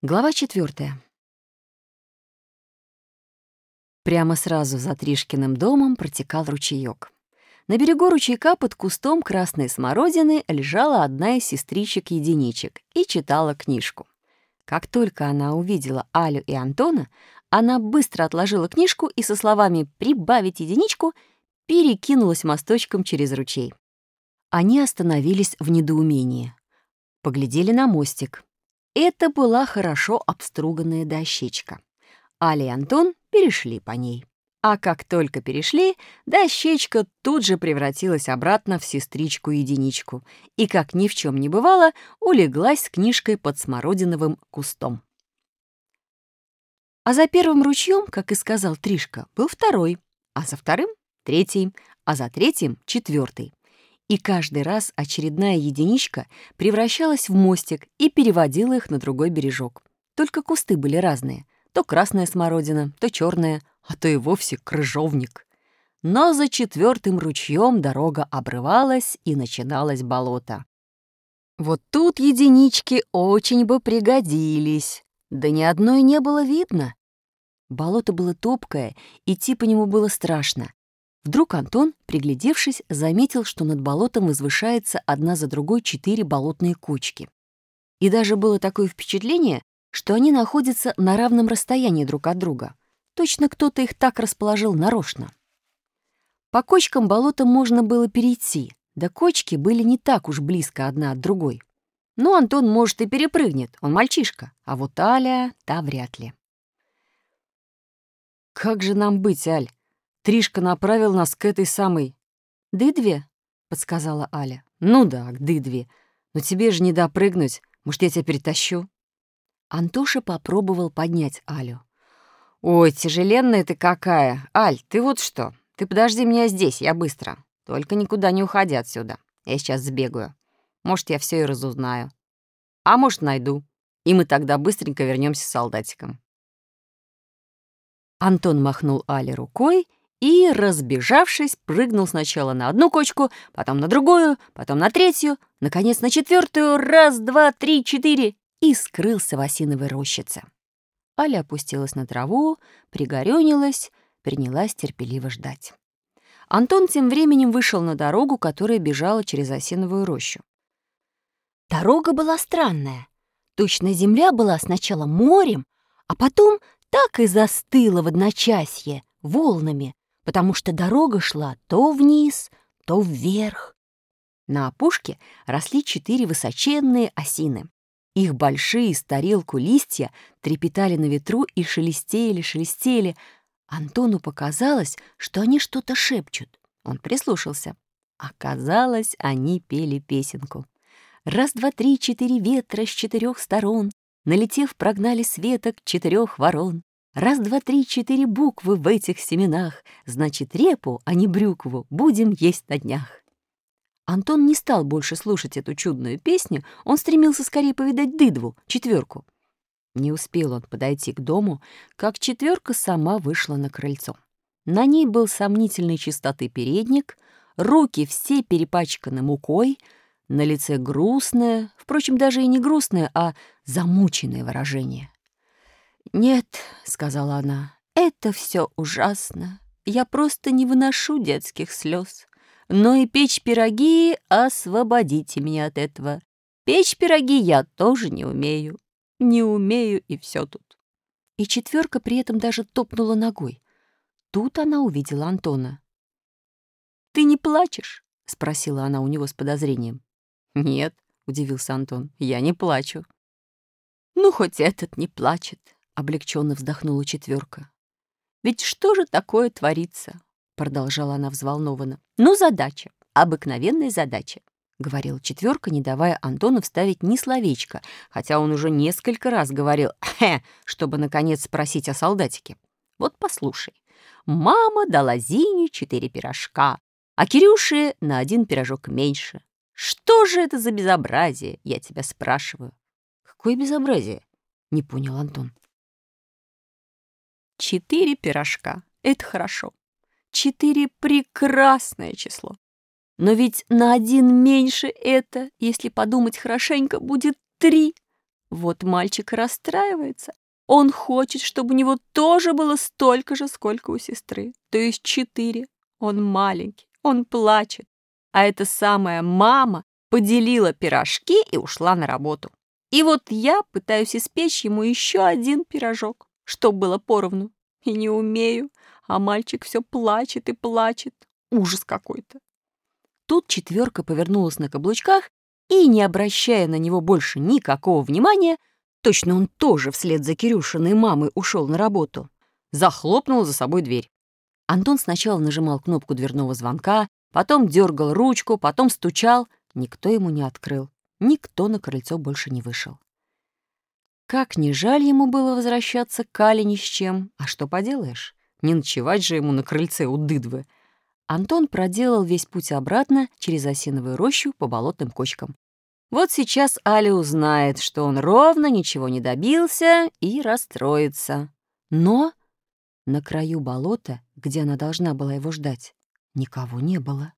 Глава четвертая. Прямо сразу за Тришкиным домом протекал ручеёк. На берегу ручейка под кустом красной смородины лежала одна из сестричек-единичек и читала книжку. Как только она увидела Алю и Антона, она быстро отложила книжку и со словами «прибавить единичку» перекинулась мосточком через ручей. Они остановились в недоумении. Поглядели на мостик. Это была хорошо обструганная дощечка. Аля и Антон перешли по ней. А как только перешли, дощечка тут же превратилась обратно в сестричку-единичку и, как ни в чем не бывало, улеглась с книжкой под смородиновым кустом. А за первым ручьем, как и сказал Тришка, был второй, а за вторым — третий, а за третьим — четвертый. И каждый раз очередная единичка превращалась в мостик и переводила их на другой бережок. Только кусты были разные. То красная смородина, то черная, а то и вовсе крыжовник. Но за четвертым ручьем дорога обрывалась и начиналось болото. Вот тут единички очень бы пригодились. Да ни одной не было видно. Болото было топкое, идти по нему было страшно. Вдруг Антон, приглядевшись, заметил, что над болотом возвышается одна за другой четыре болотные кучки. И даже было такое впечатление, что они находятся на равном расстоянии друг от друга. Точно кто-то их так расположил нарочно. По кочкам болота можно было перейти, да кочки были не так уж близко одна от другой. Ну, Антон, может, и перепрыгнет, он мальчишка, а вот Аля — та вряд ли. «Как же нам быть, Аль?» Тришка направил нас к этой самой... «Дыдве?» — подсказала Аля. «Ну да, к Дыдве. Но тебе же не допрыгнуть. Может, я тебя перетащу?» Антоша попробовал поднять Алю. «Ой, тяжеленная ты какая! Аль, ты вот что, ты подожди меня здесь, я быстро. Только никуда не уходи отсюда. Я сейчас сбегаю. Может, я все и разузнаю. А может, найду. И мы тогда быстренько вернемся с солдатиком». Антон махнул Але рукой, и, разбежавшись, прыгнул сначала на одну кочку, потом на другую, потом на третью, наконец на четвертую, раз, два, три, четыре, и скрылся в осиновой рощице. Аля опустилась на траву, пригорюнилась, принялась терпеливо ждать. Антон тем временем вышел на дорогу, которая бежала через осиновую рощу. Дорога была странная. Точно земля была сначала морем, а потом так и застыла в одночасье, волнами, потому что дорога шла то вниз, то вверх. На опушке росли четыре высоченные осины. Их большие с тарелку листья трепетали на ветру и шелестели, шелестели. Антону показалось, что они что-то шепчут. Он прислушался. Оказалось, они пели песенку. Раз, два, три, четыре ветра с четырех сторон, Налетев, прогнали светок четырех ворон. Раз, два, три, четыре буквы в этих семенах. Значит, репу, а не брюкву, будем есть на днях. Антон не стал больше слушать эту чудную песню, он стремился скорее повидать дыдву, четверку. Не успел он подойти к дому, как четверка сама вышла на крыльцо. На ней был сомнительной чистоты передник, руки все перепачканы мукой, на лице грустное, впрочем, даже и не грустное, а замученное выражение. «Нет», — сказала она, — «это все ужасно. Я просто не выношу детских слез. Но и печь пироги освободите меня от этого. Печь пироги я тоже не умею. Не умею, и все тут». И четверка при этом даже топнула ногой. Тут она увидела Антона. «Ты не плачешь?» — спросила она у него с подозрением. «Нет», — удивился Антон, — «я не плачу». «Ну, хоть этот не плачет», облегченно вздохнула четверка. Ведь что же такое творится? продолжала она взволнованно. Ну, задача, обыкновенная задача, говорила четверка, не давая Антону вставить ни словечко, хотя он уже несколько раз говорил «хе», чтобы, наконец, спросить о солдатике. Вот послушай. Мама дала Зине четыре пирожка, а Кирюше на один пирожок меньше. Что же это за безобразие, я тебя спрашиваю? Какое безобразие? Не понял Антон. Четыре пирожка — это хорошо. Четыре — прекрасное число. Но ведь на один меньше это, если подумать хорошенько, будет три. Вот мальчик расстраивается. Он хочет, чтобы у него тоже было столько же, сколько у сестры, то есть четыре. Он маленький, он плачет. А эта самая мама поделила пирожки и ушла на работу. И вот я пытаюсь испечь ему еще один пирожок, чтобы было поровну. И не умею, а мальчик все плачет и плачет. Ужас какой-то. Тут четверка повернулась на каблучках и, не обращая на него больше никакого внимания, точно он тоже вслед за Кирюшиной мамой ушел на работу, захлопнул за собой дверь. Антон сначала нажимал кнопку дверного звонка, потом дергал ручку, потом стучал. Никто ему не открыл. Никто на крыльцо больше не вышел. Как не жаль ему было возвращаться к Кале ни с чем. А что поделаешь? Не ночевать же ему на крыльце у дыдвы — Антон проделал весь путь обратно через осиновую рощу по болотным кочкам. Вот сейчас Аля узнает, что он ровно ничего не добился и расстроится. Но на краю болота, где она должна была его ждать, никого не было.